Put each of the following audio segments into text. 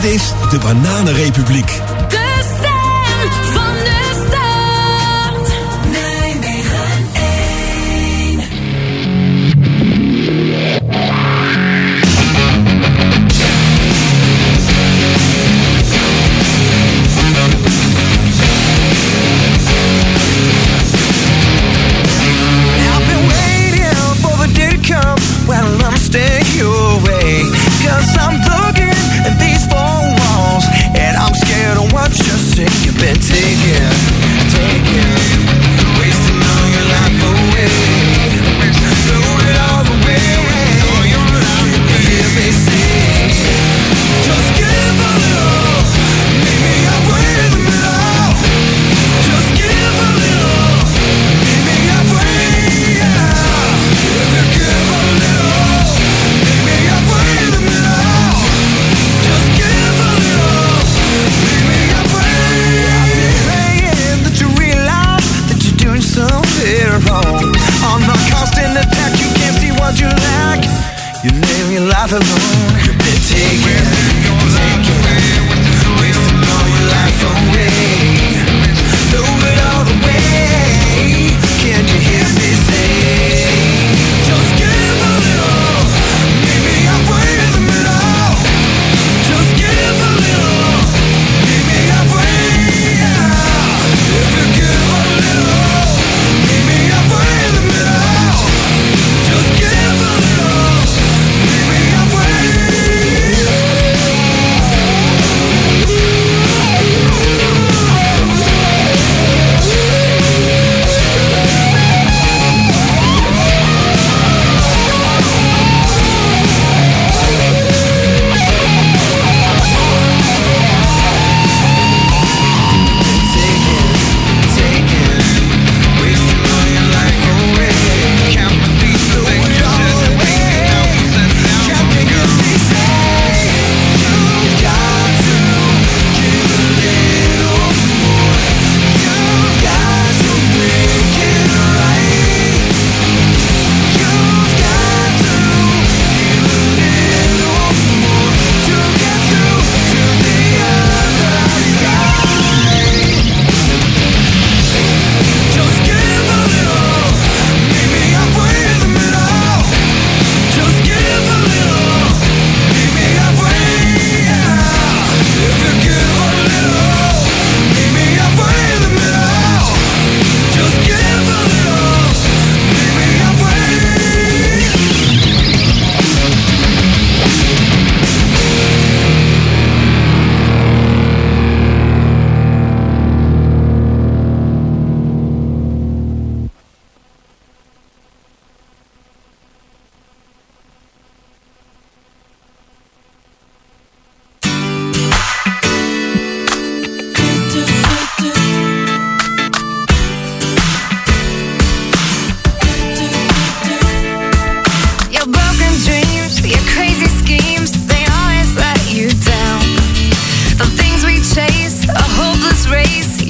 Dit is de Bananenrepubliek.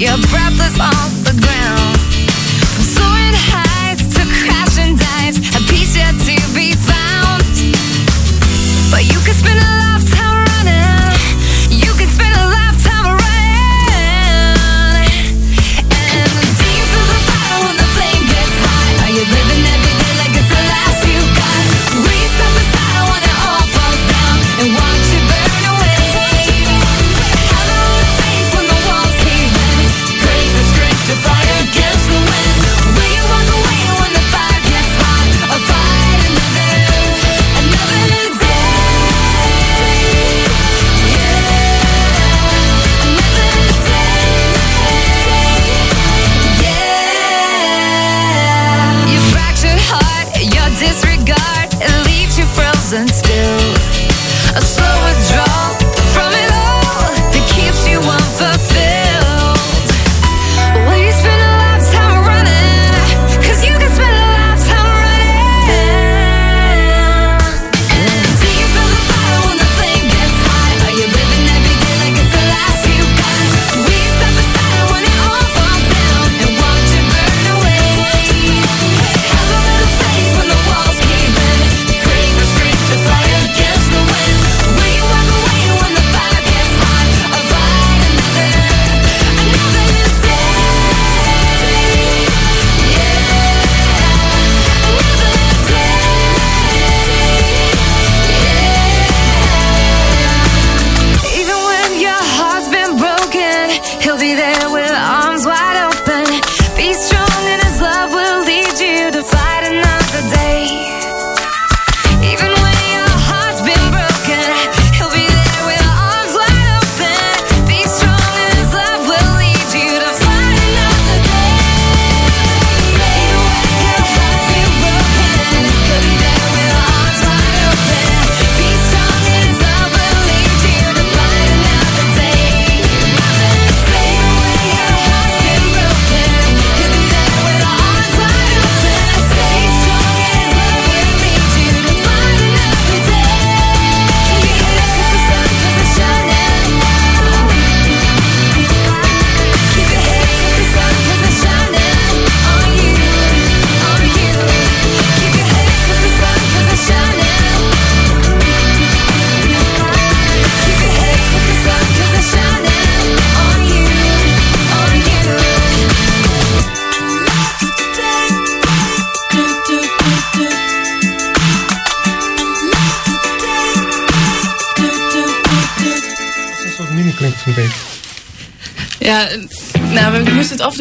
You're breathless on the ground. be there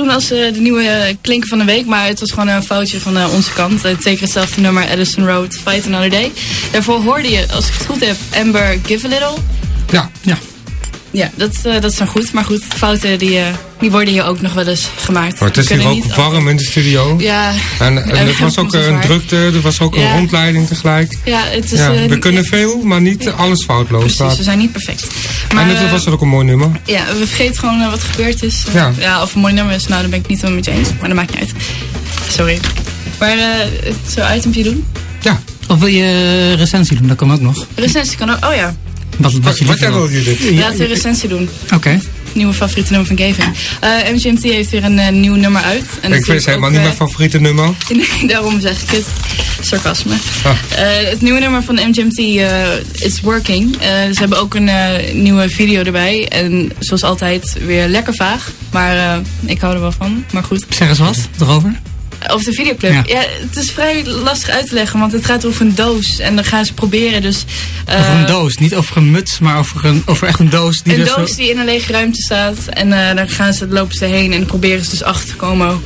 het afdoen als eh, de nieuwe eh, klinker van de week. Maar het was gewoon een foutje van eh, onze kant. Zeker hetzelfde nummer, Addison Road, Fight Another Day. Daarvoor hoorde je, als ik het goed heb, Amber Give a Little. Ja, Ja. Ja, dat, eh, dat is dan goed. Maar goed, fouten die, eh, die worden hier ook nog wel eens gemaakt. maar het is We hier kunnen ook niet warm in de studio. Ja. En, en er was ook is een drukte, er was ook een rondleiding tegelijk. Ja, het is... Ja, eh, we kunnen veel, maar niet alles foutloos Precies, we laten. zijn niet perfect. Maar, En het eh, was ook een mooi nummer. Ja, we vergeten gewoon eh, wat er gebeurd is. Eh, Ja. ja, of een mooi nummer is, nou, daar ben ik niet helemaal met je eens. Maar dat maakt niet uit. Sorry. Maar eh zo'n itempje doen? Ja, Of wil je recensie doen? Dat kan ook nog. Recensie kan ook. Oh ja, Wat, wat, wat, je wat wil, Judith? laten we een recensie doen. Oké. Nieuwe favoriete nummer van Gavin. Eh, MGMT heeft weer een eh, nieuw nummer uit. En Ik weet helemaal niet mijn favoriete nummer. Nee, daarom zeg ik het. Sarcasme. Ah. Eh, het nieuwe nummer van MGMT, eh It's Working. Eh, ze hebben ook een eh, nieuwe video erbij. En zoals altijd weer lekker vaag. Maar eh, ik hou er wel van. Maar goed. Zeg eens wat erover. Over de videoclip. Ja. Ja. het is vrij lastig uit te leggen. Want het gaat over een doos. En dan gaan ze proberen dus... eh, Over een doos. Niet over een muts, maar over, een, over echt een doos. Die een zo- doos die in een lege ruimte staat. En eh dan gaan ze, lopen ze heen en proberen ze dus achter te komen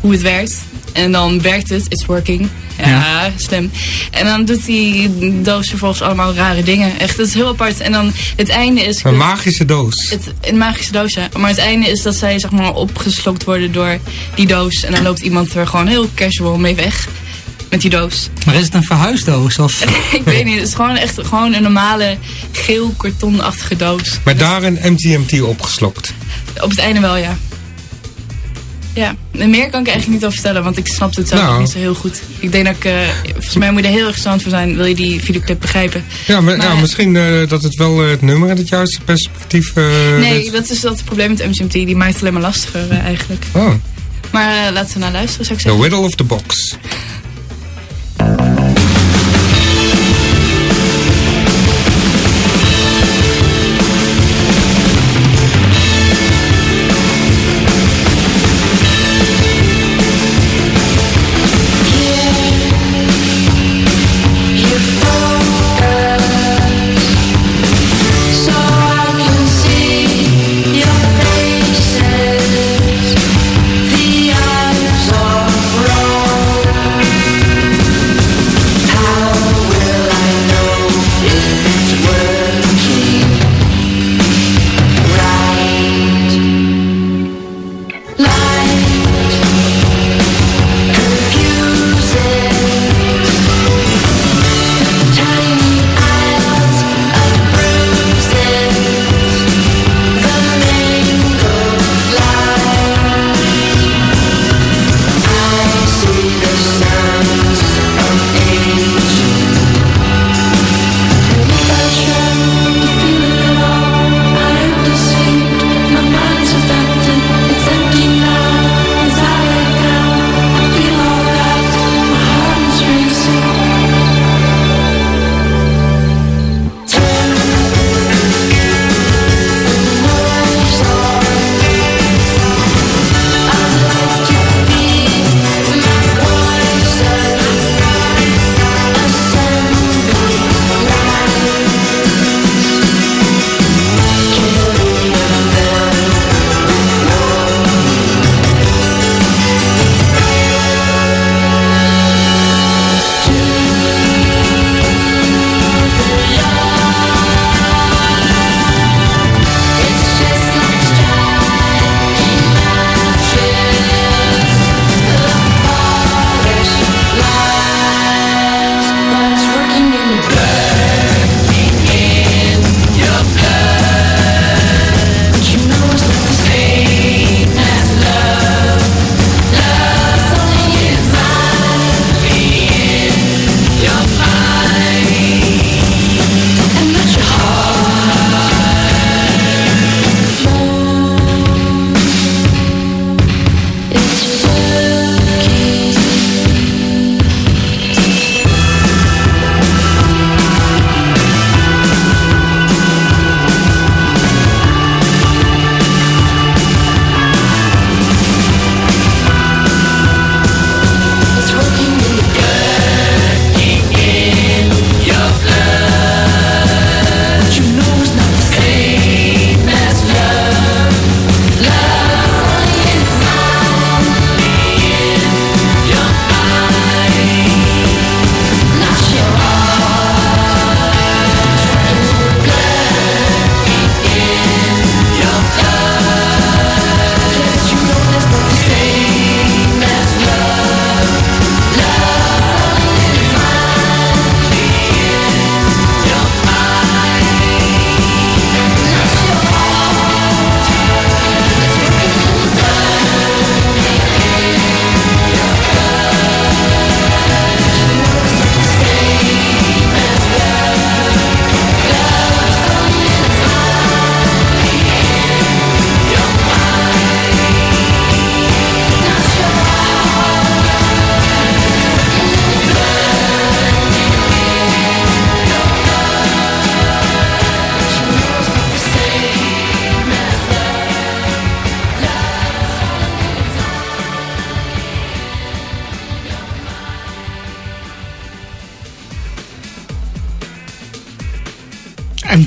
hoe het werkt. En dan werkt het, it's working. Ja, Ja. slim. En dan doet die doos vervolgens allemaal rare dingen. Echt, dat is heel apart. En dan het einde is... Een magische doos. het, een magische doos, ja. Maar het einde is dat zij zeg maar opgeslokt worden door die doos. En dan loopt iemand er gewoon heel casual mee weg. Met die doos. Maar is het een verhuisdoos? Of... ik weet niet, het is gewoon echt gewoon een normale geel kartonachtige doos. Met daarin MGMT opgeslokt. Op het einde wel, ja. Ja, en meer kan ik eigenlijk niet over vertellen, want ik snap het zelf Nou. niet zo heel goed. Ik denk dat ik, eh, volgens mij moet je er heel erg stand voor zijn, wil je die videoclip begrijpen. Ja, maar, ja misschien eh, dat het wel eh, het nummer in het juiste perspectief... Nee, dat is dat het probleem met MGMT, die maakt het alleen maar lastiger eigenlijk. Oh, Maar laten we naar luisteren, zou ik the zeggen. riddle of the box.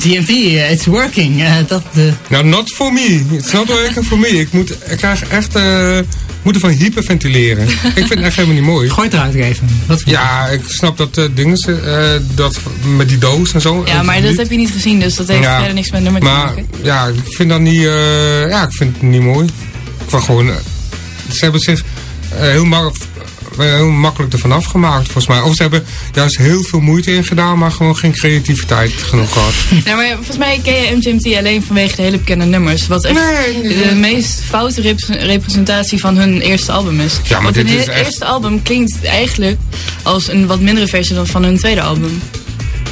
MGMT, eh, it's working. Eh, dat de... Nou, not for me. It's not working for me. Ik, moet, ik krijg echt... eh moet ervan hyperventileren. ik vind het echt helemaal niet mooi. Gooi het eruit even. Wat Ja, ik snap dat eh dingen... eh dat met die doos en zo. Ja, maar dat heb je niet gezien, dus dat heeft Ja, verder niks met nummer te maken. ja, ik vind dat niet... eh, ja, ik vind het niet mooi. Ik gewoon... eh, ze hebben zich eh, heel, mak- eh, heel makkelijk ervan afgemaakt, volgens mij. Of ze hebben juist heel veel moeite in gedaan, maar gewoon geen creativiteit genoeg gehad. Nou, maar volgens mij ken je MGMT alleen vanwege de hele bekende nummers. Wat echt Nee, nee, de nee. meest foute rep- representatie van hun eerste album is. Ja, maar Want hun dit is echt- eerste album klinkt eigenlijk als een wat mindere versie dan van hun tweede album.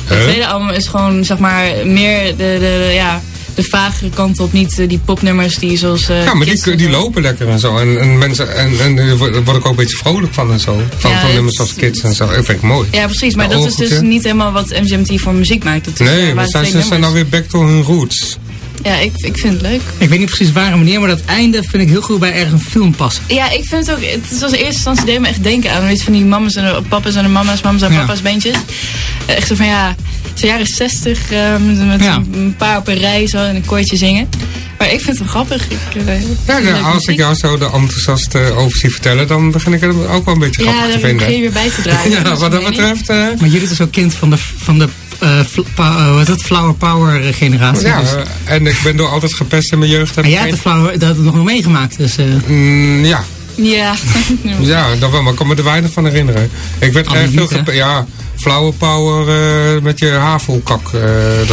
Het tweede album is gewoon, zeg maar, meer de, de, de- ja, de vagere kant op. Niet eh, die popnummers die zoals... eh, Ja, maar die, die lopen lekker en zo. En, en mensen, en, en daar word ik ook een beetje vrolijk van en zo. Van, Ja, van nummers als Kids en zo. Dat vind ik mooi. Ja, precies. Maar dat is dus niet helemaal wat MGMT voor muziek maakt. Dat is, eh, Nee, waar maar zijn, ze zijn nou nummers- weer back to hun roots. Ja, ik, ik vind het leuk. Ik weet niet precies waar en wanneer, maar dat einde vind ik heel goed bij ergens een film passen. Ja, ik vind het ook. Het is als eerste instantie deed me echt denken aan weet je, van die mama's en de papa's en de mama's, mama's en Ja. papa's beentjes. Eh, Echt zo van ja, zo jaren 60 eh, met, Ja. een paar op een rij zo in een koortje zingen. Maar ik vind het wel grappig. Ik, eh, Ja, ja, als ik jou zo er enthousiast eh, over zie vertellen, dan begin ik het ook wel een beetje Ja, grappig te vinden. begin je weer bij te dragen. Ja, wat dat betreft... eh, Maar jullie is ook kind van de, van de eh, eh, wat is het, Flower Power eh, generatie. ja, dus- eh, en ik ben door altijd gepest in mijn jeugd. Heb en ik jij hebt geen- de Flower, dat nog wel meegemaakt. Dus, eh, Mm, ja, Ja. ja, dat wel, maar ik kan me er weinig van herinneren. Ik werd Oh, erg veel gepest. Ja, flower power eh, met je havelkak. eh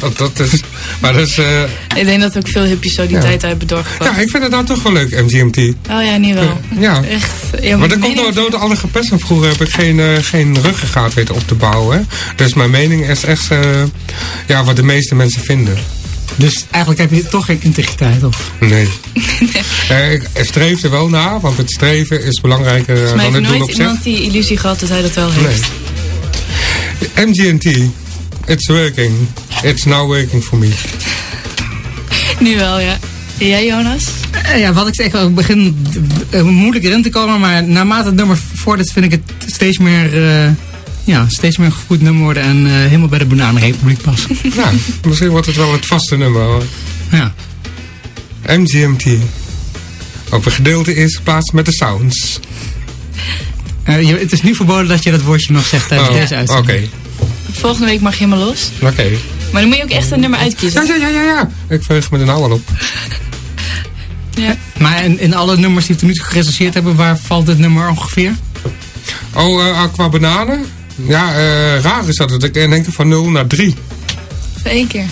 dat, dat, dat is... Maar dat is... eh, ik denk dat ook veel hippies zo die Ja. tijd hebben doorgebracht. ja, ik vind het nou toch wel leuk, MGMT. Oh ja, niet wel. Ja. Echt. Ja, Maar dat komt door, door de alle gepest. Vroeger heb ik geen, geen ruggengraat weten op te bouwen. Hè? Dus mijn mening is echt eh, ja, wat de meeste mensen vinden. dus eigenlijk heb je toch geen integriteit. Of, Nee. Ik streef er wel naar, want het streven is belangrijker Volgens mij dan heeft het doen nooit op zich. iemand die illusie gehad dat hij dat wel heeft. Nee. MGMT, it's working. It's now working for me. Nu wel, ja. Jij, Jonas? Eh, ja, wat ik zeg, ik begin eh, moeilijk erin te komen. Maar naarmate het nummer voordat vind ik het steeds meer, eh, ja, steeds meer goed nummer worden. En eh, helemaal bij de Bananenrepubliek passen. Nou, misschien wordt het wel het vaste nummer. hoor. ja. MGMT. Op een gedeelte eerste plaats met de sounds. Eh, je- het is nu verboden dat je dat woordje nog zegt tijdens Oh, deze Oké, uitzending. Volgende week mag je helemaal los. oké. Maar dan moet je ook echt een nummer uitkiezen. Ja, ja, ja, ja, ja. Ik veeg me er nou al op. Ja. Maar in, in alle nummers die we tot nu toe gerecenseerd hebben, waar valt dit nummer ongeveer? Oh, eh, qua bananen? Ja, eh, raar is dat. Ik denk van 0 naar 3. Voor één keer.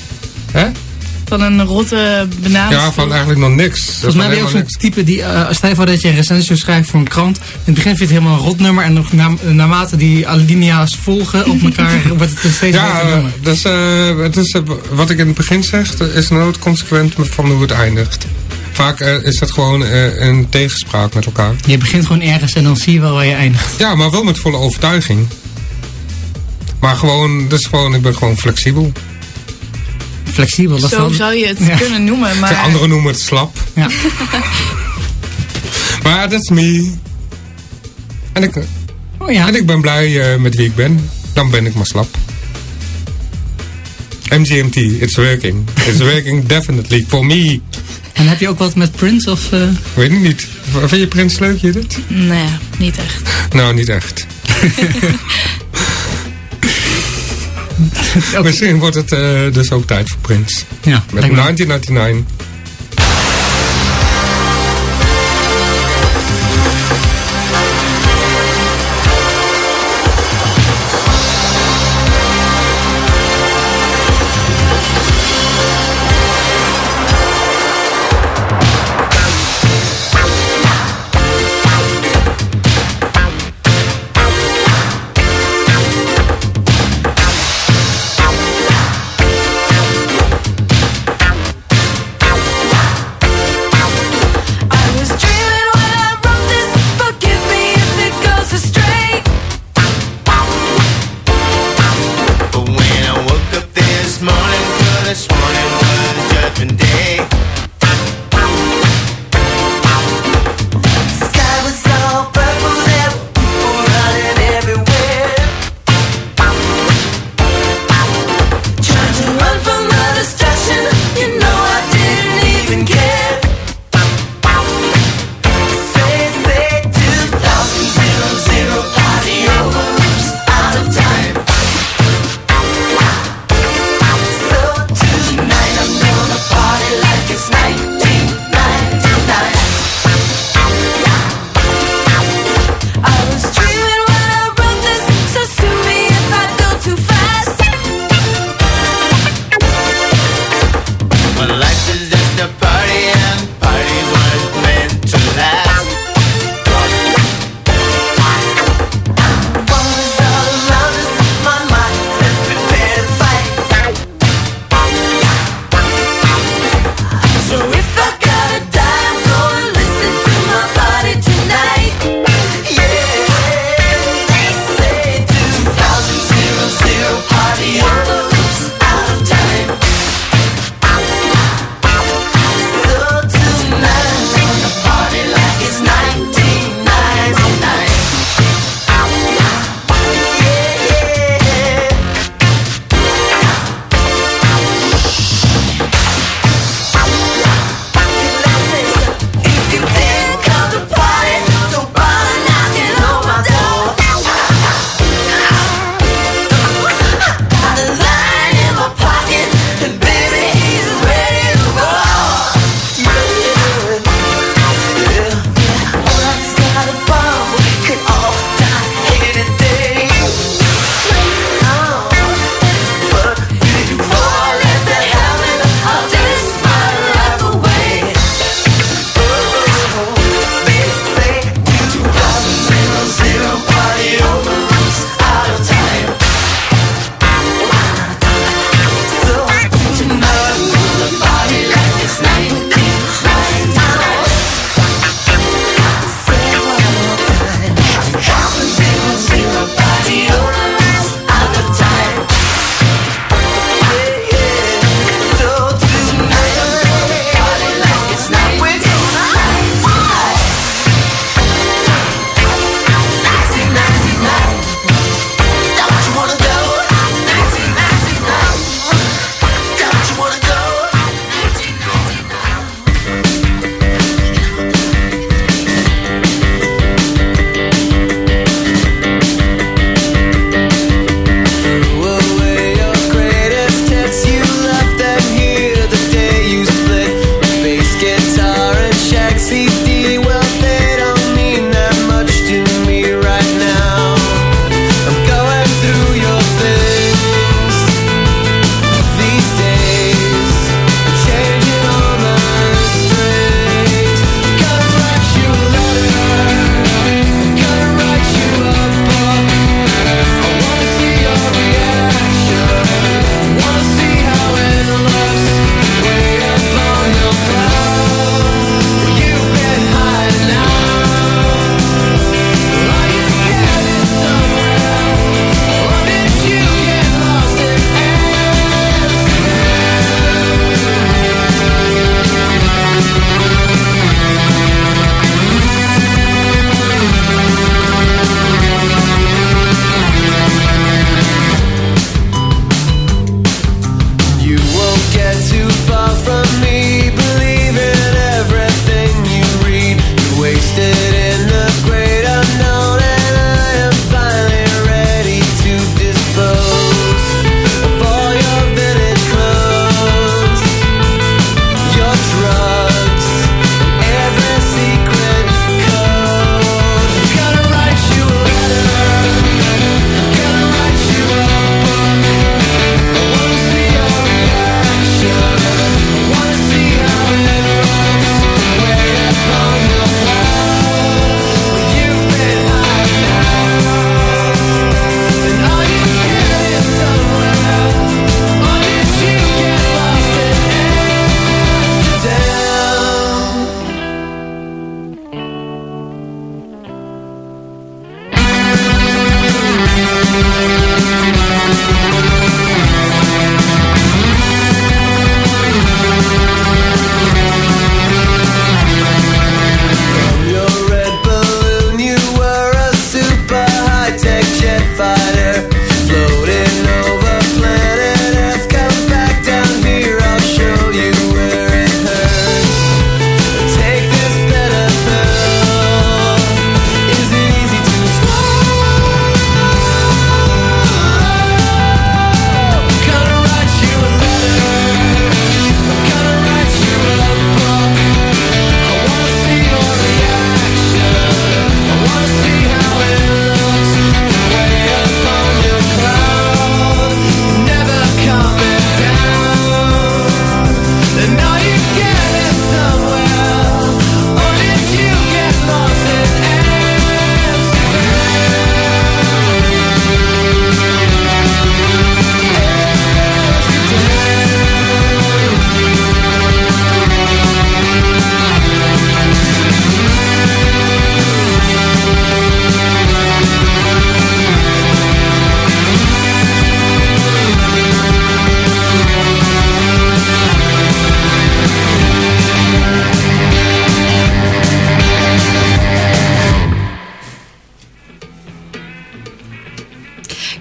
Hè? Van een rotte banaan. Ja, van eigenlijk nog niks. Volgens mij ben je ook zo'n type die, eh stel je voor dat je een recensie schrijft voor een krant. In het begin vind je het helemaal een rotnummer en nog na, naarmate die alinea's volgen op elkaar, wordt het steeds Ja, beter eh, nummer. dus, eh, het is, eh, wat ik in het begin zeg, dat is nooit consequent van hoe het eindigt. Vaak eh, is het gewoon eh, een tegenspraak met elkaar. Je begint gewoon ergens en dan zie je wel waar je eindigt. Ja, maar wel met volle overtuiging. Maar gewoon, dus gewoon, ik ben gewoon flexibel. Flexibel, dat is Zo zou je het Ja. kunnen noemen. De Maar anderen noemen het slap. Ja. Maar dat is me. En ik, Oh ja. en ik ben blij eh, met wie ik ben. Dan ben ik maar slap. MGMT, it's working. It's working definitely for me. En heb je ook wat met Prince of... eh, Weet ik niet. Vind je Prins leuk, Judith? nee, niet echt. Nou, niet echt. Misschien wordt het eh, dus ook tijd voor Prins. ja, Met lijkt me- 1999.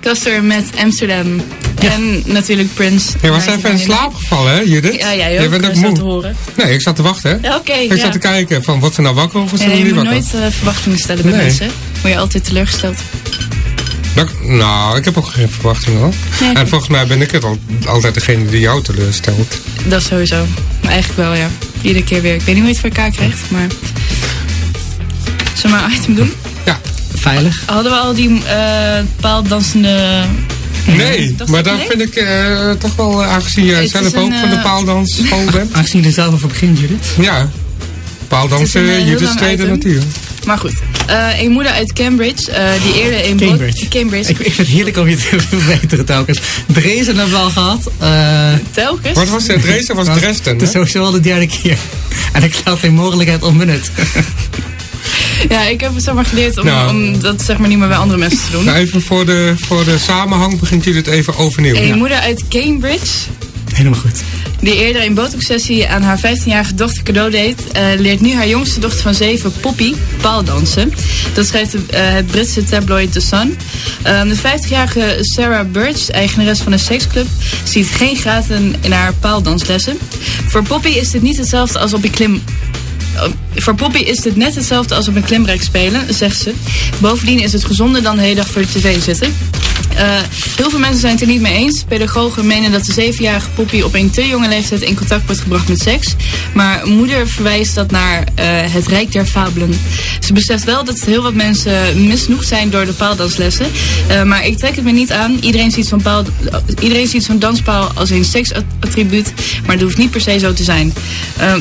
Custer met Amsterdam. En natuurlijk Prince. Je was even in slaap gevallen, hè, Judith? Ja, jij Je ook. bent ook zo te moe. horen. Nee, ik zat te wachten, hè? Ja, oké. Ik ja. zat te kijken van, wat ze nou wakker of wat ze Nee, nou je moet wakker? nooit eh, verwachtingen stellen bij Nee. mensen. Word je altijd teleurgesteld. Dat- nou, ik heb ook geen verwachtingen hoor. Nee, en volgens mij ben ik het al, altijd degene die jou teleurstelt. Dat sowieso. Maar eigenlijk wel, ja. Iedere keer weer. Ik weet niet hoe je het voor elkaar krijgt, maar... Zullen we maar een item doen? Veilig. Hadden we al die eh paaldansende... nee, Dat maar nee? vind ik eh, toch wel, eh, aangezien jij Het zelf een, ook van de eh, paaldansschool bent. Aangezien je er zelf over begint, Judith. Ja, paaldansen, Judith's tweede item. natuur. Maar goed. Eh, een moeder uit Cambridge, eh, die eerder in... Cambridge. Cambridge. Ik, ik vind het heerlijk om je te verbeteren telkens. Dresden hebben we al gehad. eh Telkens. Wat was het? Dresden was Dresden, Het is sowieso al de derde keer. En ik laat geen mogelijkheid onbenut. Ja, ik heb het zeg maar geleerd om, Nou. om dat zeg maar niet meer bij andere mensen te doen. Nou, even voor de, voor de samenhang begint jullie het even overnieuw. Een moeder uit Cambridge, Helemaal goed. die eerder een botox-sessie aan haar 15-jarige dochter cadeau deed, eh, leert nu haar jongste dochter van 7, Poppy, paaldansen. Dat schrijft de, eh, het Britse tabloid The Sun. Eh, de 50-jarige Sarah Birch, eigenares van een seksclub, ziet geen gaten in haar paaldanslessen. Voor Poppy is dit niet hetzelfde als op een klim... Voor Poppy is dit net hetzelfde als op een klimrek spelen, zegt ze. Bovendien is het gezonder dan de hele dag voor de tv zitten. Eh, heel veel mensen zijn het er niet mee eens. Pedagogen menen dat de zevenjarige Poppy op een te jonge leeftijd in contact wordt gebracht met seks. Maar moeder verwijst dat naar eh, het rijk der fabelen. Ze beseft wel dat heel wat mensen misnoegd zijn door de paaldanslessen. Eh, maar ik trek het me niet aan. Iedereen ziet zo'n paal, iedereen ziet zo'n danspaal als een seksattribuut. Maar dat hoeft niet per se zo te zijn.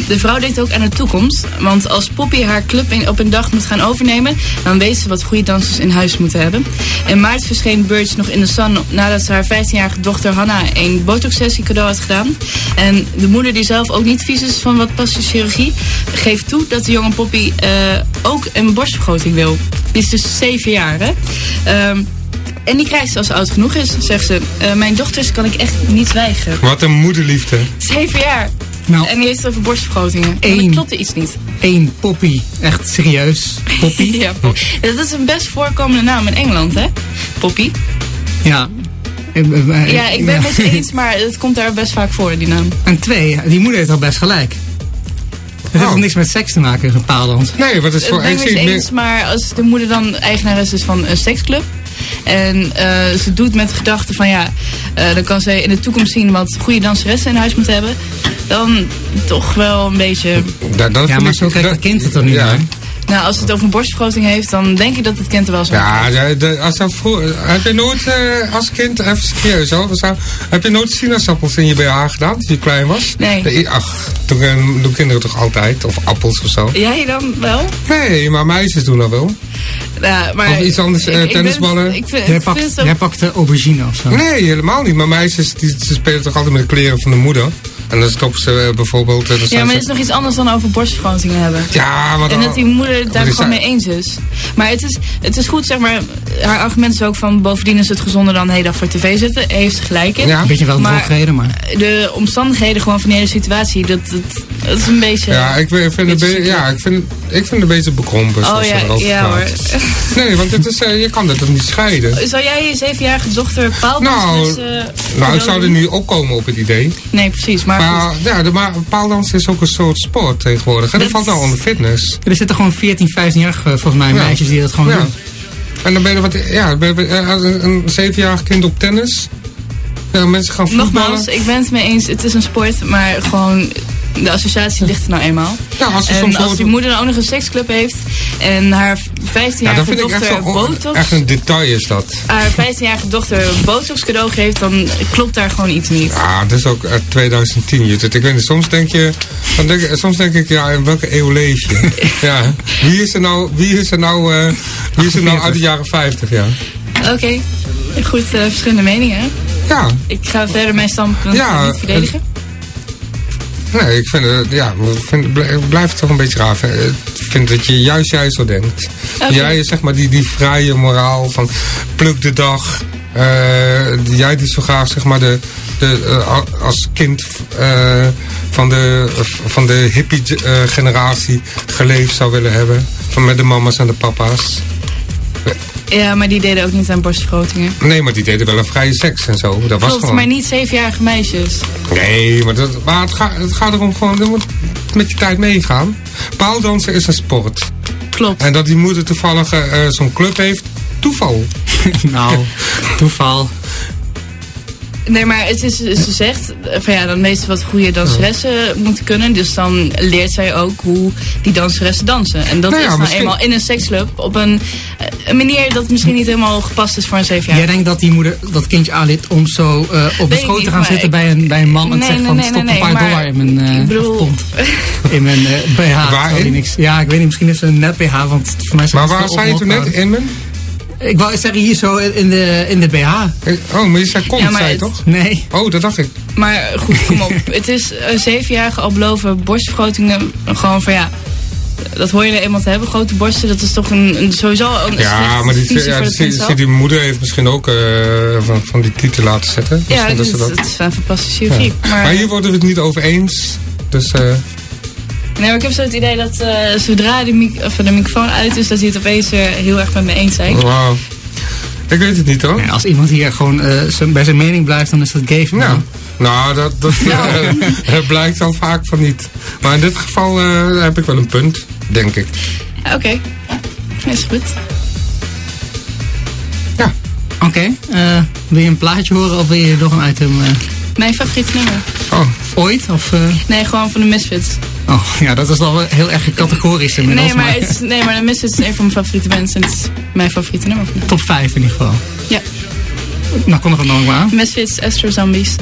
De vrouw denkt ook aan de toekomst. Want als Poppy haar club op een dag moet gaan overnemen, dan weet ze wat goede dansers in huis moeten hebben. In maart verscheen Birch nog in de Sun nadat ze haar 15-jarige dochter Hannah een botox-sessie cadeau had gedaan. En de moeder, die zelf ook niet vies is van wat plastische chirurgie, geeft toe dat de jonge Poppy eh, ook een borstvergroting wil. Die is dus 7 jaar, hè? Ehm, en die krijgt ze als ze oud genoeg is, zegt ze. Eh, mijn dochters kan ik echt niet weigeren. Wat een moederliefde. 7 jaar. Nou. En die heeft het over borstvergrotingen. Eén. En dat klopte iets niet. Eén Poppy. Echt serieus. Poppy. Ja, Pop- dat is een best voorkomende naam in Engeland, hè? Poppy. Ja. Eh, eh, Ja, ik ben het met je eens, maar het komt daar best vaak voor, die naam. En twee, die moeder heeft al best gelijk. Het heeft Oh. toch niks met seks te maken, een paaldans. Nee, wat is Het voor... ben ik zie meer- eens, maar als de moeder dan eigenares is van een seksclub... en eh, ze doet met de gedachte van ja, eh, dan kan ze in de toekomst zien wat goede danseressen in huis moet hebben... dan toch wel een beetje... Ja, maar zo kijkt da- het kind het er niet ja. Nou, als het over een borstvergroting heeft, dan denk ik dat het kind er wel zo Ja, de, de- als dat vroeg- heb je nooit eh, als kind, even serieus hoor, zou- heb je nooit sinaasappels in je BH gedaan toen je klein was? Nee. De- ach, doen, eh, doen kinderen toch altijd? Of appels of zo? Jij dan wel? Nee, maar meisjes doen dat wel. Ja, maar Of iets anders, ik- eh, ik ben- tennisballen? Ik vind, Jij ik vind pakt, ook- jij pakt de aubergine of zo. Nee, helemaal niet. Maar meisjes die, ze spelen toch altijd met de kleren van de moeder? En dan stoppen ze eh, bijvoorbeeld... eh, dan Ja, maar ze- het is nog iets anders dan over borstvergrotingen hebben. Ja, maar En dan... dat die moeder het daar gewoon mee eens is. Maar het is, het is goed, zeg maar. Haar argument is ook van bovendien is het gezonder dan de hele dag voor tv zitten. Heeft ze gelijk in. Ja. Een beetje wel Maar- drogreden, maar... De omstandigheden gewoon van de hele situatie, dat, dat, dat is een beetje. Ja, ik vind, vind Beetje ja, ik vind, ik vind het een beetje bekrompen. oh zoals ze ja, ja hoor. Nee, want het is, eh, je kan dat toch niet scheiden? Zou jij je zevenjarige dochter Nou, paaldans nou, ik zou er nu opkomen op het idee. Nee, precies. Maar, Maar ja, de ma- paaldans is ook een soort sport tegenwoordig. En dat Dat- valt nou onder fitness. Er zitten gewoon 14, 15 jaar volgens mij Ja. meisjes die dat gewoon Ja. doen. En dan ben je wat, ja, ben je, eh, een, een zevenjarig kind op tennis. Ja, mensen gaan voetballen. nogmaals, ik ben het mee eens. Het is een sport, maar gewoon. De associatie ligt er nou eenmaal. Ja, als ze en soms als die moeder nou ook nog een seksclub heeft en haar 15-jarige Ja, dat vind ik echt, dochter botox, echt een detail is dat. haar 15-jarige dochter botox cadeau geeft, dan klopt daar gewoon iets niet. Ja, dat is ook uit 2010. Judith. Ik weet niet, soms denk je, dan denk, soms denk ik, ja, in welke eeuw leef je? ja, wie is er nou, wie is er nou, eh, wie is er nou uit de jaren 50, ja? Oké, goed, eh, verschillende meningen. Ja, Ik ga verder mijn standpunt Ja, niet verdedigen. Nee, ik vind het, ja, ik vind, blijf het toch een beetje raar. Ik vind dat je juist jij zo denkt. Oké. Jij, zeg maar, die, die vrije moraal van pluk de dag. eh, jij die zo graag, zeg maar, de, de, eh, als kind eh, van de, van de hippie-generatie geleefd zou willen hebben. Van met de mama's en de papa's. Ja, maar die deden ook niet aan borstvergrotingen. Nee, maar die deden wel een vrije seks en zo. Dat was Klopt, gewoon. maar niet zevenjarige meisjes. Nee, maar, dat, maar het, gaat, het gaat erom gewoon, je moet met je tijd meegaan. Paaldansen is een sport. Klopt. En dat die moeder toevallig eh, zo'n club heeft, toeval. nou, toeval. Nee, maar het is, ze zegt van ja, dan weet ze wat goede danseressen moeten kunnen. Dus dan leert zij ook hoe die danseressen dansen. En dat Nou ja, is nou misschien- eenmaal in een seksclub op een, eh, een manier dat misschien niet helemaal gepast is voor een Jij zevenjarige. denkt dat die moeder dat kindje aanleert om zo eh, op de schoot te gaan maar zitten ik- bij een, bij een man en te Nee, zeggen nee, van nee, stop nee, een paar dollar in mijn eh, ik bedoel- of pond. in mijn eh, BH. Waarin? Niks. Ja, ik weet niet, misschien is het een net BH, want voor mij is het Maar waar zei je toen net? ophouden. Inmen? Ik wou zeggen hier zo in de, in de BH. Oh, maar je zei komt, Ja, maar zei het- toch? Nee. Oh, dat dacht ik. Maar goed, kom op. het is een zevenjarige al beloven borstvergrotingen. Gewoon van ja, dat hoor je er eenmaal te hebben. Grote borsten, dat is toch een, een sowieso een Ja, maar die, ja, die, moeder heeft misschien ook eh, van, van die titel laten zetten. Ja, dat, dat- het is een plastische ja. chirurgie. Maar, Maar hier worden we het niet over eens. Dus eh, nee, maar ik heb zo het idee dat eh, zodra de, mic of de microfoon uit is, dat die het opeens eh, heel erg met me eens zijn. wauw. Ik weet het niet hoor. Nee, als iemand hier gewoon eh, zijn- bij zijn mening blijft, dan is dat gay van Ja. Nou, dat, dat eh, blijkt dan vaak van niet. Maar in dit geval eh, heb ik wel een punt, denk ik. Ja, Oké, is goed. Ja. Oké, eh, wil je een plaatje horen of wil je nog een item eh, Mijn favoriete nummer. Oh, ooit? Of, Nee, gewoon van de Misfits. Oh, ja, dat is wel heel erg categorisch inmiddels. Nee, maar, het is, nee, maar de Misfits is een van mijn favoriete bands en het is mijn favoriete nummer. van top 5 in ieder geval. Ja, Nou, kom er nog maar aan. Misfits, Astro Zombies.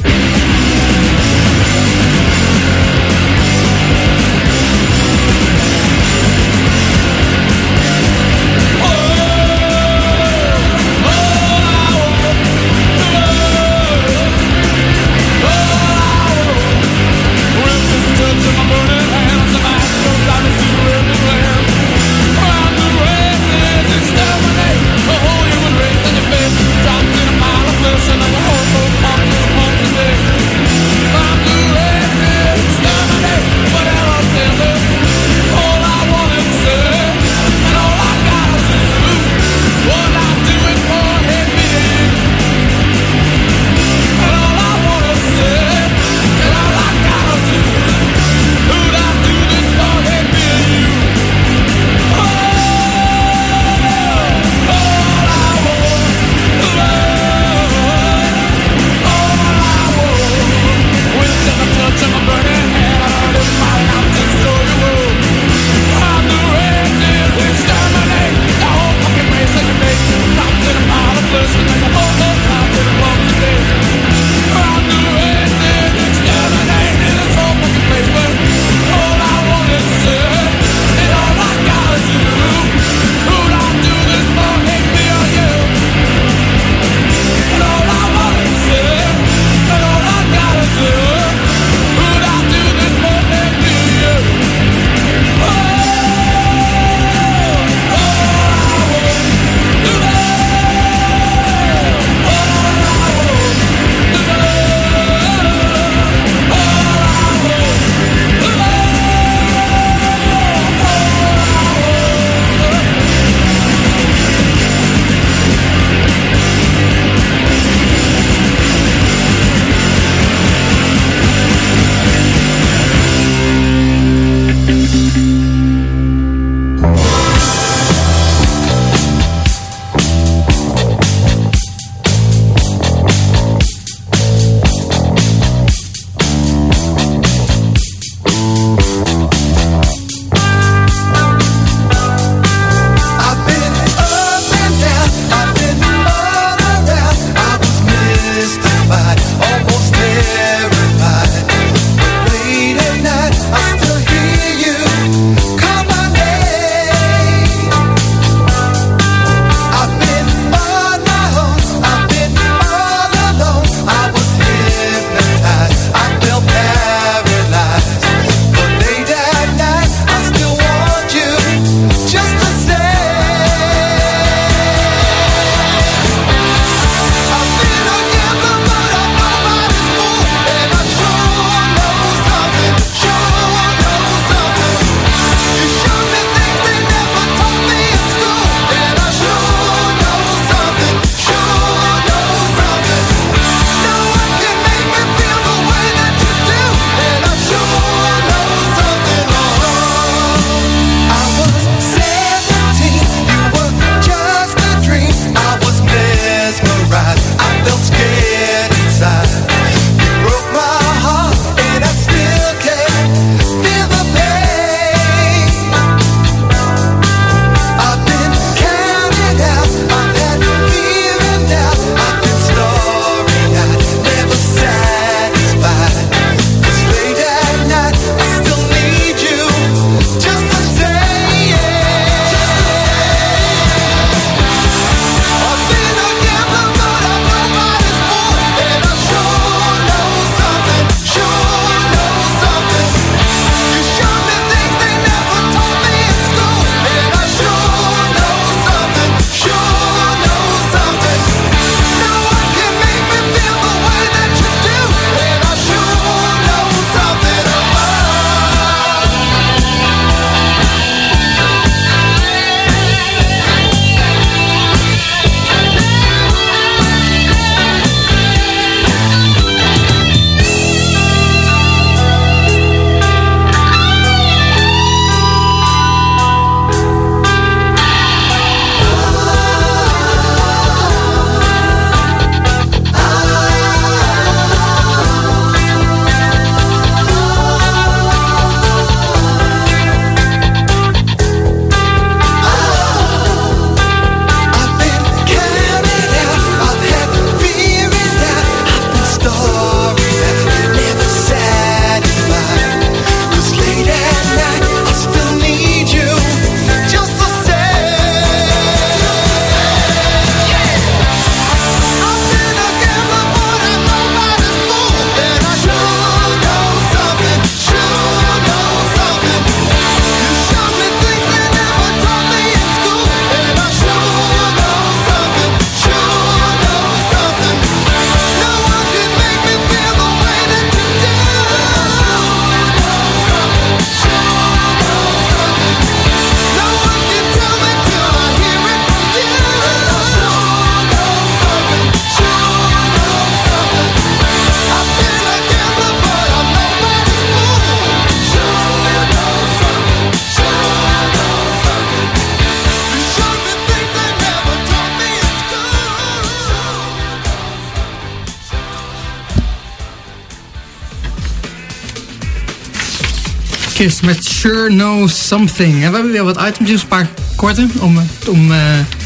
Met Sure Know Something. We hebben weer wat items, een paar korte, om, om eh,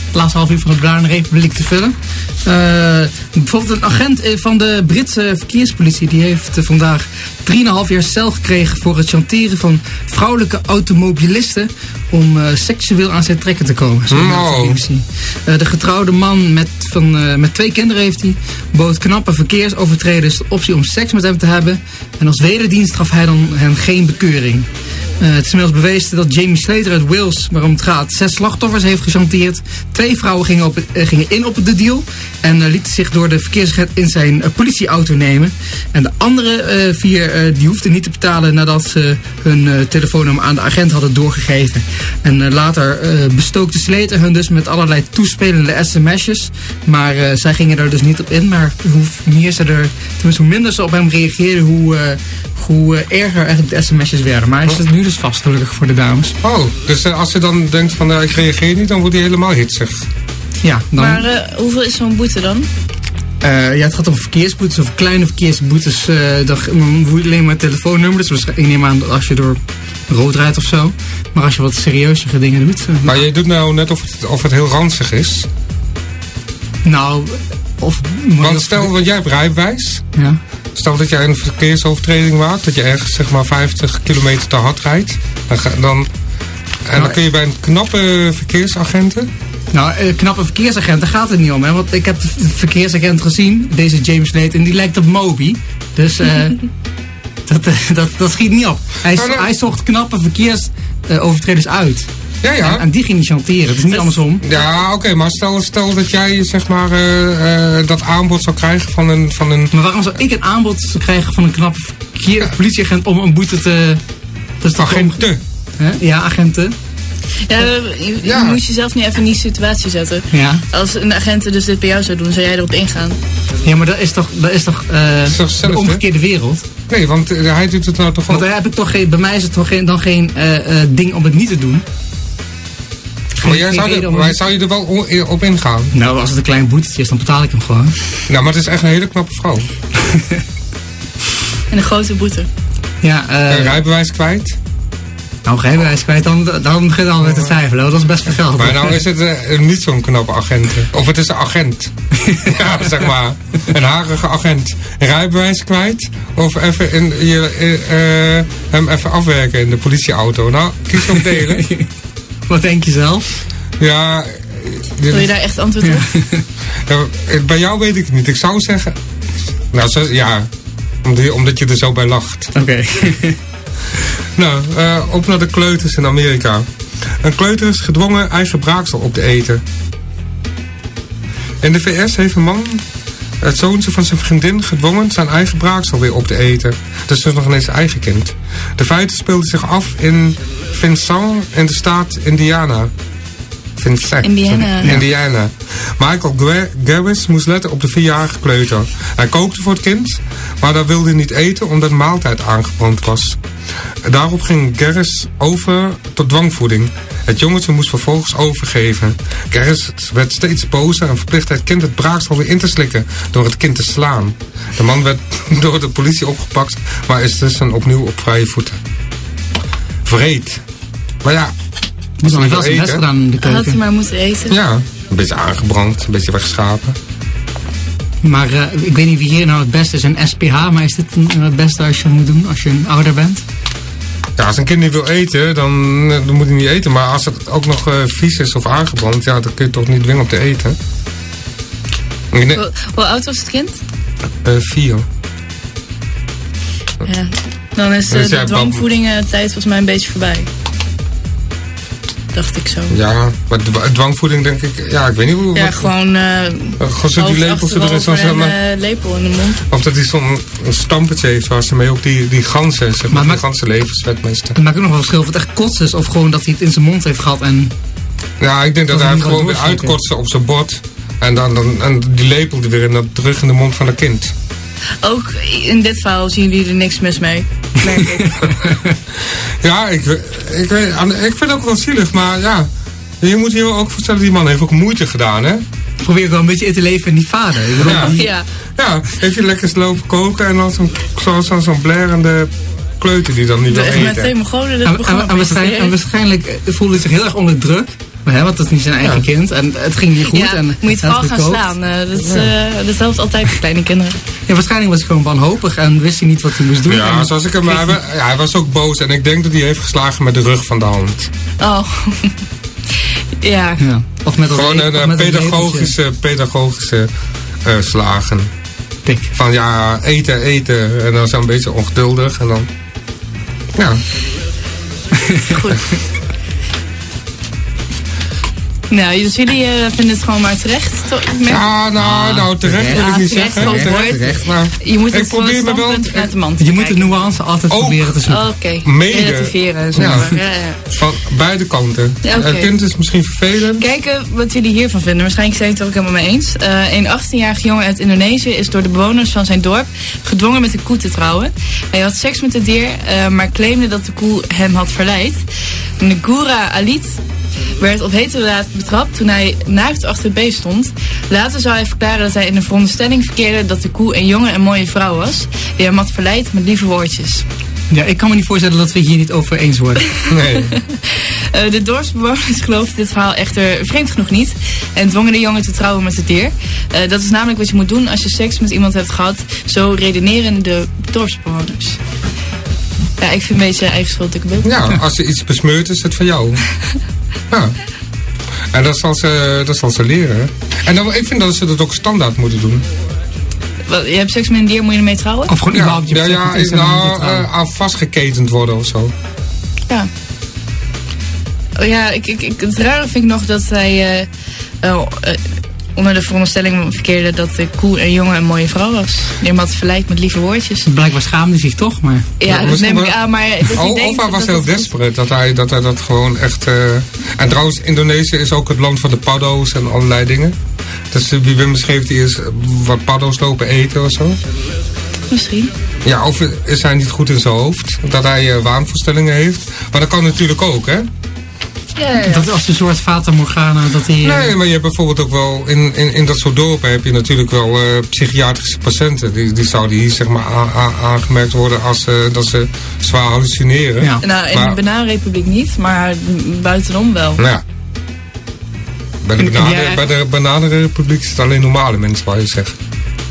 het laatste half uur van de Bruine Republiek te vullen. Eh, bijvoorbeeld een agent eh, van de Britse verkeerspolitie, die heeft vandaag 3,5 jaar cel gekregen voor het chanteren van vrouwelijke automobilisten om eh, seksueel aan zijn trekken te komen. Zo de Nou. Eh, de getrouwde man met, van, eh, met twee kinderen heeft hij, bood knappe verkeersovertreders de optie om seks met hem te hebben. En als wederdienst gaf hij dan hen geen bekeuring. Eh, het is inmiddels bewezen dat Jamie Slater uit Wales, waarom het gaat, zes slachtoffers heeft gechanteerd. Twee vrouwen gingen, op het, eh, gingen in op de deal en eh, lieten zich door de verkeersagent in zijn politieauto nemen. En de andere vier die hoefden niet te betalen nadat ze hun telefoonnummer aan de agent hadden doorgegeven. En later bestookte Slater hun dus met allerlei toespelende sms'jes. Maar zij gingen er dus niet op in. Maar hoe meer ze er, tenminste hoe minder ze op hem reageerden, hoe, hoe erger eigenlijk de sms'jes werden. Maar hij zit nu dus vast, gelukkig voor de dames. Oh, dus eh, als je dan denkt van eh, ik reageer niet, dan wordt hij helemaal hitsig. Ja, dan, Maar eh, hoeveel is zo'n boete dan? eh, ja, het gaat om verkeersboetes of kleine verkeersboetes. eh dan je alleen maar het telefoonnummer. Dus waarschijnlijk- ik neem aan dat als je door rood rijdt of zo. Maar als je wat serieuzere dingen doet. Maar je doet nou net of het, of het heel ranzig is. nou, of... Want stel, want jij hebt rijbewijs. Ja. Stel dat jij een verkeersovertreding maakt, dat je ergens zeg maar 50 kilometer te hard rijdt. Dan, ga- dan, en dan kun je bij een knappe verkeersagenten. Nou, eh, knappe verkeersagent, daar gaat het niet om. Hè? Want ik heb de verkeersagent gezien, deze James Slate, en die lijkt op Moby. Dus eh, dat, eh, dat, dat schiet niet op. Hij, Nou, nou- hij zocht knappe verkeersovertreders uit. Ja, ja. En, en die ging chanteren. Het is niet andersom. Ja, oké, maar stel, stel dat jij zeg maar eh, eh, dat aanbod zou krijgen van een, van een Maar waarom zou ik een aanbod krijgen van een knappe verkeer- politieagent om een boete te... Dat is toch agenten. Hè? Ja, agenten. Ja, je, je Ja. moet jezelf niet even in die situatie zetten. Ja. Als een agent dus dit bij jou zou doen, zou jij erop ingaan? ja, maar dat is toch, dat is toch, eh, is toch de omgekeerde wereld? Nee, want hij doet het nou toch Want wel. daar heb ik toch geen, bij mij is het toch geen, dan geen eh, eh, ding om het niet te doen. Maar jij zou, er, maar zou je er wel op ingaan? Nou, als het een klein boetetje is, dan betaal ik hem gewoon. Nou, maar het is echt een hele knappe vrouw. En een grote boete. Ja, eh Een rijbewijs kwijt. nou, rijbewijs kwijt, dan, dan begint het al met te twijfelen. hoor. Dat is best veel geld. Maar nou is het eh, niet zo'n knappe agent. Of het is een agent. ja, zeg maar. Een harige agent. Een rijbewijs kwijt. Of even in, je, eh, eh, hem even afwerken in de politieauto. Nou, kies op delen. Wat denk je zelf? ja, eh, Wil je daar echt antwoord op? ja, eh, bij jou weet ik het niet. Ik zou zeggen... Nou, zo, ja. Omdat, omdat je er zo bij lacht. Oké. Nou, eh, op naar de kleuters in Amerika. Een kleuter is gedwongen eigen braaksel op te eten. In de VS heeft een man het zoontje van zijn vriendin gedwongen zijn eigen braaksel weer op te eten. Dat is dus nog ineens zijn eigen kind. De feiten speelden zich af in Vincent in de staat Indiana. Vincent. Indiana. Indiana. Michael Garris moest letten op de vierjarige kleuter. Hij kookte voor het kind, maar dat wilde niet eten omdat de maaltijd aangebrand was. Daarop ging Garris over tot dwangvoeding. Het jongetje moest vervolgens overgeven. Garris werd steeds bozer en verplichtte het kind het braaksel weer in te slikken door het kind te slaan. De man werd door de politie opgepakt, maar is dus dan opnieuw op vrije voeten. Vreed. Maar ja, Moet niet wel zijn best gedaan in de Had hij keuken. maar moeten eten. ja, een beetje aangebrand, een beetje weggeschapen. Maar eh, ik weet niet wie hier nou het beste is. Een SPH, maar is dit een, eh, het beste als je moet doen als je een ouder bent? Ja, als een kind niet wil eten, dan, eh, dan moet hij niet eten. Maar als het ook nog eh, vies is of aangebrand, ja, dan kun je toch niet dwingen om te eten. Hoe, hoe oud was het kind? eh, vier. Ja. Dan is Dus de, de dwangvoeding tijd volgens mij een beetje voorbij. Dacht ik zo. Ja, maar dw- dwangvoeding denk ik, ja, ik weet niet hoe. Ja, wat- gewoon eh gewoon zo die lepels erin, zo, zeg en maar. lepel in de mond. Of dat hij zo'n een stampertje heeft waar ze mee op die, die ganzen, zeg maar, Maar- die ganzen levensvetmesten. Het maakt ook nog wel verschil of het echt kots is of gewoon dat hij het in zijn mond heeft gehad en... Ja, ik denk dat Dat hij gewoon weer uitkotsen op zijn bord. En dan, dan en die lepel die weer in, de- terug in de mond van het kind. Ook in dit verhaal zien jullie er niks mis mee. Merk ik. Ja, ik, ik, weet- ik vind het ook wel zielig, maar ja. Je moet je ook voorstellen, die man heeft ook moeite gedaan, hè? Probeer ik wel een beetje in te leven in die vader. Ik bedoel, Ja. die- ja. Ja, heeft hij lekker lopen koken en dan zo'n zo, zo, zo'n blerende kleuter die dan niet wil met twee eten. Mongolen, dat En, begon en, en serie. waarschijnlijk, en waarschijnlijk voelde hij zich heel erg onder druk. Hè, want dat is niet zijn eigen Ja. kind. En het ging niet goed. ja, en moet je het vooral gaan gekookt. slaan. eh, dat, is, eh, dat helpt altijd bij kleine kinderen. Ja, waarschijnlijk was hij gewoon wanhopig en wist hij niet wat hij moest doen. Ja, zoals ik hem maar ja, hij was ook boos en ik denk dat hij heeft geslagen met de rug van de hand. Oh. ja. Of met Gewoon een of eh, pedagogische, pedagogische eh, slagen. Tik. Van ja, eten, eten. En dan zo'n beetje ongeduldig. En dan. Ja, Goed. Nou, dus jullie eh, vinden het gewoon maar terecht? toch? Merk- ja nou, nou terecht wil ik niet terecht, zeggen. woord. terecht, maar Je moet ik het probeer me wel. vanuit de man te Je moet de nuance altijd Ook. proberen te zoeken. Oké, Mede. relativeren zo. Ja. Ja, ja. Van beide kanten. Ja, oké. Het kind is misschien vervelend. Kijken wat jullie hiervan vinden. Waarschijnlijk zijn het het ook helemaal mee eens. Eh, een 18-jarige jongen uit Indonesië is door de bewoners van zijn dorp gedwongen met een koe te trouwen. Hij had seks met het dier, eh, maar claimde dat de koe hem had verleid. Ngura Alit werd op heterdaad betrapt toen hij naakt achter het beest stond. Later zou hij verklaren dat hij in de veronderstelling verkeerde dat de koe een jonge en mooie vrouw was. Die hem had verleid met lieve woordjes. Ja, ik kan me niet voorstellen dat we hier niet over eens worden. Nee. Eh, de dorpsbewoners geloofden dit verhaal echter vreemd genoeg niet en dwongen de jongen te trouwen met het dier. Eh, dat is namelijk wat je moet doen als je seks met iemand hebt gehad. Zo redeneren de dorpsbewoners. Ja, ik vind een beetje eigen schuld, dikke beeld. Ja, als je iets besmeurt, is het van jou. Ja. En dat zal ze, dat zal ze leren. En dan, ik vind dat ze dat ook standaard moeten doen. Wat, Je hebt seks met een dier, moet je ermee trouwen? Of gewoon Ja, überhaupt je ja, ja, is nou, eh, aan vastgeketend worden of zo. Ja. Oh ja, ik, ik, ik, het rare vind ik nog dat eh, eh, eh, onder de veronderstelling verkeerde dat de koe een jonge en mooie vrouw was. Die hem had verleid met lieve woordjes. Blijkbaar schaamde zich toch, maar... Ja, dat neem ik aan, maar... Oh, of hij was heel desperate dat hij, dat hij dat gewoon echt... eh, En trouwens, Indonesië is ook het land van de paddo's en allerlei dingen. Dus wie wil misschien heeft hij eens wat paddo's lopen eten of zo. Misschien. Ja, of is hij niet goed in zijn hoofd? Dat hij eh, waanvoorstellingen heeft. Maar dat kan natuurlijk ook, hè? Dat als een soort Fata Morgana, dat hij... eh, Nee, maar je hebt bijvoorbeeld ook wel... In, in, in dat soort dorpen heb je natuurlijk wel eh, psychiatrische patiënten. Die, die zouden hier zeg maar aangemerkt worden als eh, dat ze zwaar hallucineren. Ja. Nou, in Maar- de Bananenrepubliek niet, maar buitenom wel. Nou ja. Bij de, En- bananen, ja. bij de Bananenrepubliek zitten alleen normale mensen, waar je zegt.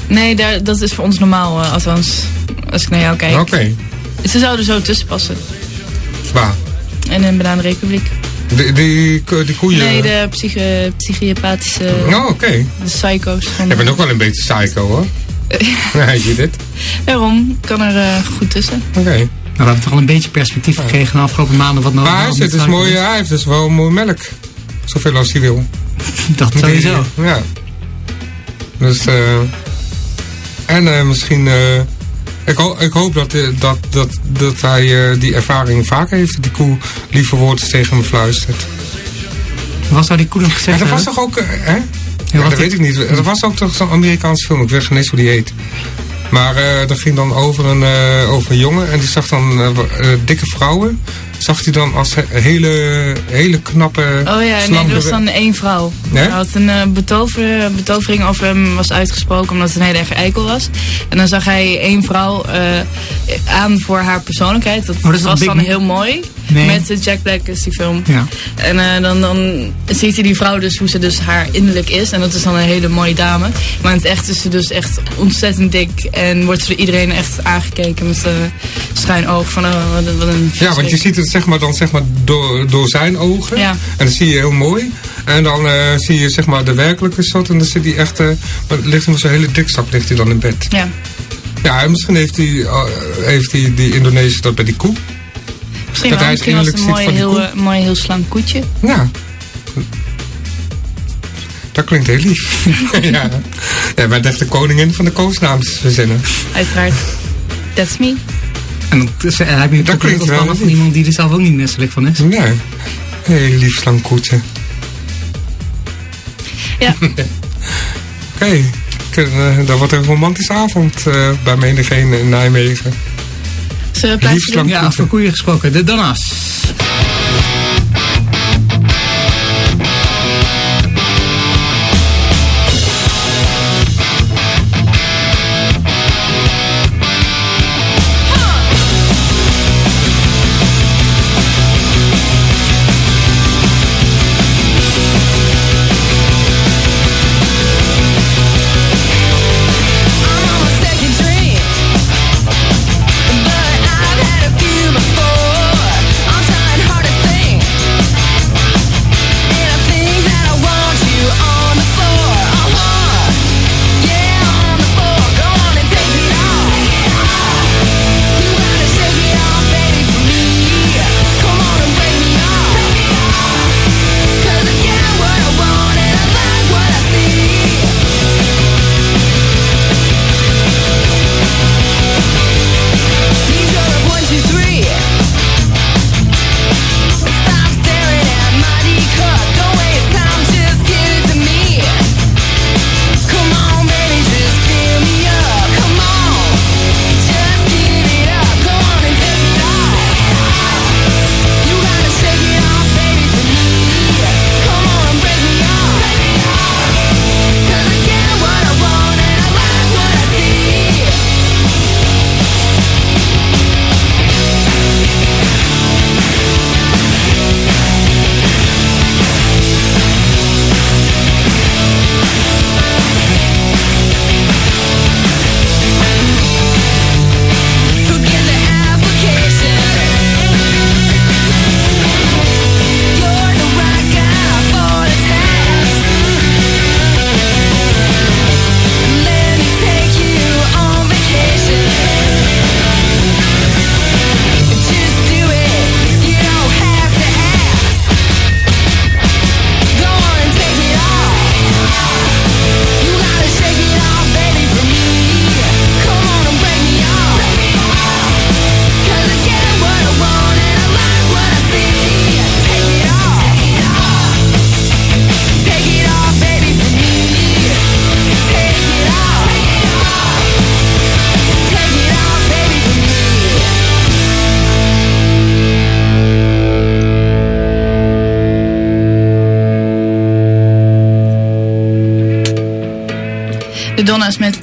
Nee, daar, dat is voor ons normaal, eh, althans. Als ik naar jou kijk. Oké, Ze zouden zo tussen passen. waar? In een Bananenrepubliek. Die, die, die koeien... Nee, de psyche, psychiatrische... Oh, oké. De psycho's. Van Je bent ook wel een beetje psycho, hoor. Je dit? Daarom kan er eh, goed tussen. Oké. Nou, we hebben toch al een beetje perspectief gekregen de afgelopen maanden. Wat nou Maar met dus suiker mooi, is. hij heeft dus wel mooi melk. Zoveel als hij wil. Dat sowieso. Die- ja. Dus, eh en eh, misschien, eh, ik, ho ik hoop dat, eh, dat, dat, dat hij eh, die ervaring vaak heeft. Dat die koe lieve woorden tegen hem fluistert. Wat zou die koe nog gezegd dat was toch ook, eh, hè? Ja, dat weet ik niet. Er was ook toch zo'n Amerikaanse film, ik weet geen eens hoe die heet. Maar eh dat ging dan over een, over een jongen en die zag dan dikke vrouwen. Zag hij dan als he- hele, hele knappe, Oh ja, nee, er was dan één vrouw. Nee? Er had een eh, betover, betovering over hem was uitgesproken omdat het een hele erge eikel was. En dan zag hij één vrouw eh, aan voor haar persoonlijkheid. Dat, Oh, dat was dat dan heel mooi. Nee. Met eh, Jack Black is die film. Ja. En eh, dan, dan ziet hij die vrouw dus hoe ze dus haar innerlijk is. En dat is dan een hele mooie dame. Maar in het echt is ze dus echt ontzettend dik. En wordt ze door iedereen echt aangekeken met een schuin oog van oh, wat, een- wat een Ja, want je ziet het zeg maar, dan zeg maar door, door zijn ogen. Ja. En dat zie je heel mooi. En dan eh, zie je zeg maar de werkelijke shot. En dan zit hij echt... maar ligt met zo'n hele dikzak ligt hij dan in bed. Ja. Ja, en misschien heeft hij, eh, heeft hij die Indonesië dat bij die koe. Misschien, Dat hij misschien was het het een heel, eh, mooi heel slank koetje. Ja. Dat klinkt heel lief. ja. Jij bent echt de koningin van de koosnaams verzinnen. Uiteraard. That's me. En is- en heb je Dat klinkt wel van lief. iemand die er zelf ook niet misselijk van is. Ja. Heel lief slank koetje. Ja. Oké. Okay. Dat wordt een romantische avond eh, bij menigeen in Nijmegen. Slank doen? Ja, voor koeien gesproken. De Danas.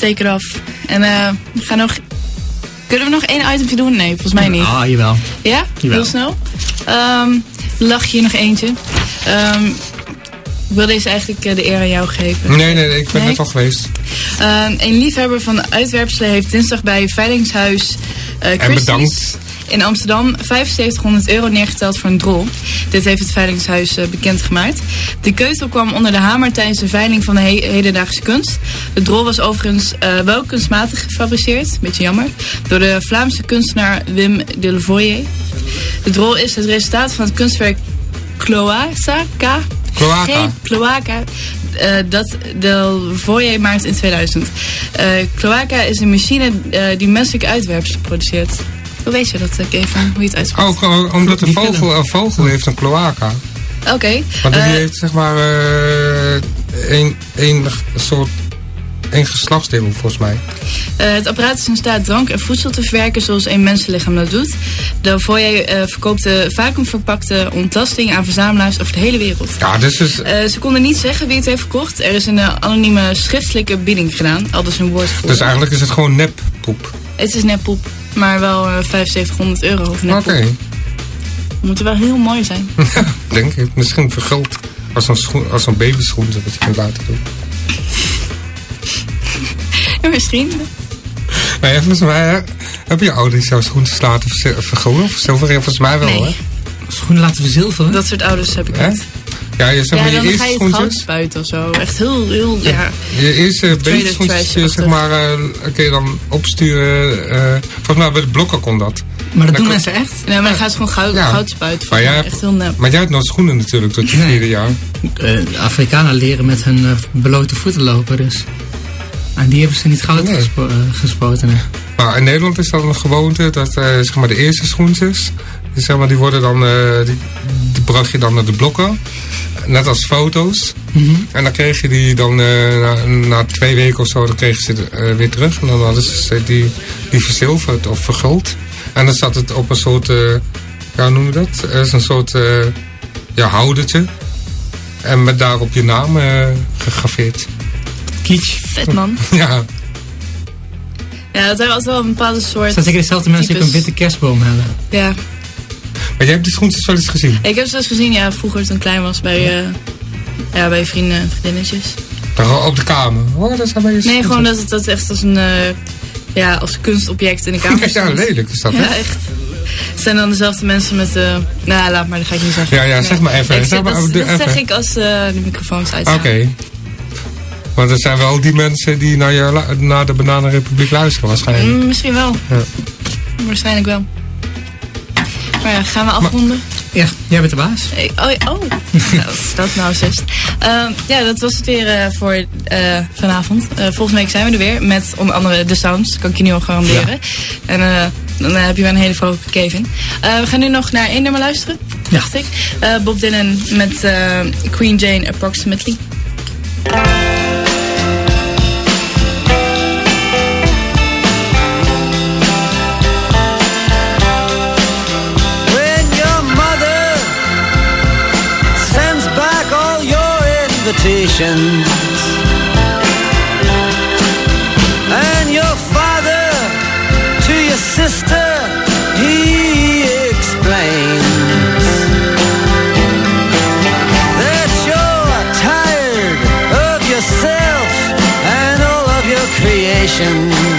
It Off. En eh, we gaan nog... Kunnen we nog één itemje doen? Nee, volgens mij niet. Ah, jawel. Ja? Jawel. Heel snel. Ehm lach je nog eentje. Ehm, ik wil deze eigenlijk eh, de eer aan jou geven. Nee, nee, nee, ik ben Nee? net al geweest. Ehm, een liefhebber van uitwerpselen heeft dinsdag bij Veilingshuis eh Christie's bedankt. in Amsterdam 7500 euro neergeteld voor een drol. Dit heeft het Veilingshuis eh, bekendgemaakt. De keutel kwam onder de hamer tijdens de veiling van de he- hedendaagse kunst. De drol was overigens eh, wel kunstmatig gefabriceerd, beetje jammer, door de Vlaamse kunstenaar Wim de Levoyer. De drol is het resultaat van het kunstwerk Cloaca. Cloaca. Cloaca. eh, dat de Voyer maakt in 2000. Eh Cloaca is een machine die menselijke uitwerpselen produceert. Hoe weet je dat, eh, Kevin? Hoe je het uitspreekt? Ook eh, omdat een vogel, een vogel heeft een cloaca. Oké. Want die eh, heeft zeg maar eh één één soort één geslachtsdeel volgens mij. eh, het apparaat is in staat drank en voedsel te verwerken zoals een mensenlichaam dat doet. De Voyer eh verkoopt de vacuümverpakte ontlasting aan verzamelaars over de hele wereld. Ja, dus is, Eh, ze konden niet zeggen wie het heeft verkocht. Er is een eh, anonieme schriftelijke bieding gedaan. Al dus een woordvoerder. dus eigenlijk is het gewoon neppoep. Het is net poep. Maar wel eh 7500 euro over net Oké, poep. Moet wel heel mooi zijn. denk ik. Misschien verguld. Als zo'n schoen- als zo'n babyschoen dat je kunt laten doen. Ja, misschien. Maar ja, volgens mij hè, hebben je ouders jouw schoentjes laten vergulden? Of zilveren? Volgens mij wel, Nee. hè? Schoenen laten verzilveren. Dat soort ouders heb ik niet. Ja, je zeg Ja, maar je dan ga eerste je het goud spuiten of zo. Echt heel, heel, ja. Je eerste babyschoentjes, trash-achtig. zeg maar, eh, kun je dan opsturen. eh volgens mij bij de blokken kon dat. maar dat Dan doen mensen echt. Nee, maar dan gaan ze gewoon goud, Ja. goud spuiten. Maar jij Echt heel nep. Maar jij hebt nooit schoenen natuurlijk tot je Nee. vierde jaar. Eh, de Afrikanen leren met hun eh, blote voeten lopen, dus. En die hebben ze niet goud Nee. gespo- eh, gespoten. hè. Maar in Nederland is dat een gewoonte dat eh, zeg maar de eerste schoentjes, zeg maar, die worden dan, eh, die, die bracht je dan naar de blokken. Net als foto's. En dan kreeg je die dan eh, na, na twee weken of zo, dan kregen ze eh, weer terug. En dan hadden ze die, die verzilverd of verguld. En dan zat het op een soort, eh, ja, hoe noem je dat? Is een soort eh, ja, houdertje. En met daarop je naam eh gegraveerd. Kitsch. Vet man. ja, Ja, dat zijn altijd wel een bepaalde soort. Het zijn zeker dezelfde mensen die ook een witte kerstboom hebben. Ja. Maar jij hebt die schoentjes wel eens gezien. Ik heb ze eens gezien, ja, vroeger toen ik klein was bij, eh, ja, bij vrienden en vriendinnetjes. Op de kamer. Oh, dat zijn bij je Nee, gewoon dat het dat echt als een, eh, ja, als kunstobject in de kamer Ja, lelijk is dat, hè? Ja, echt. Het zijn dan dezelfde mensen met... eh nou, laat maar, dat ga ik niet zeggen. Ja, ja, zeg maar even. Ik Zeg maar, dat zeg ik als de microfoons Oké. uitstaan. Want het zijn wel die mensen die naar, je, naar de Bananenrepubliek luisteren waarschijnlijk. Mm, misschien wel. Ja. Waarschijnlijk wel. Maar ja, gaan we afronden? Ja, jij bent de baas. Oh, ja, oh. Nou, dat nou, zus? Ehm, ja, dat was het weer eh, voor eh, vanavond. Eh, volgende week zijn we er weer met onder andere de sounds. Kan ik je nu al garanderen. En eh, dan heb je weer een hele vrolijke Kevin. We gaan nu nog naar één nummer luisteren, Ja. dacht ik. Bob Dylan met Queen Jane Approximately. Invitations, and your father to your sister, he explains that you're tired of yourself and all of your creations.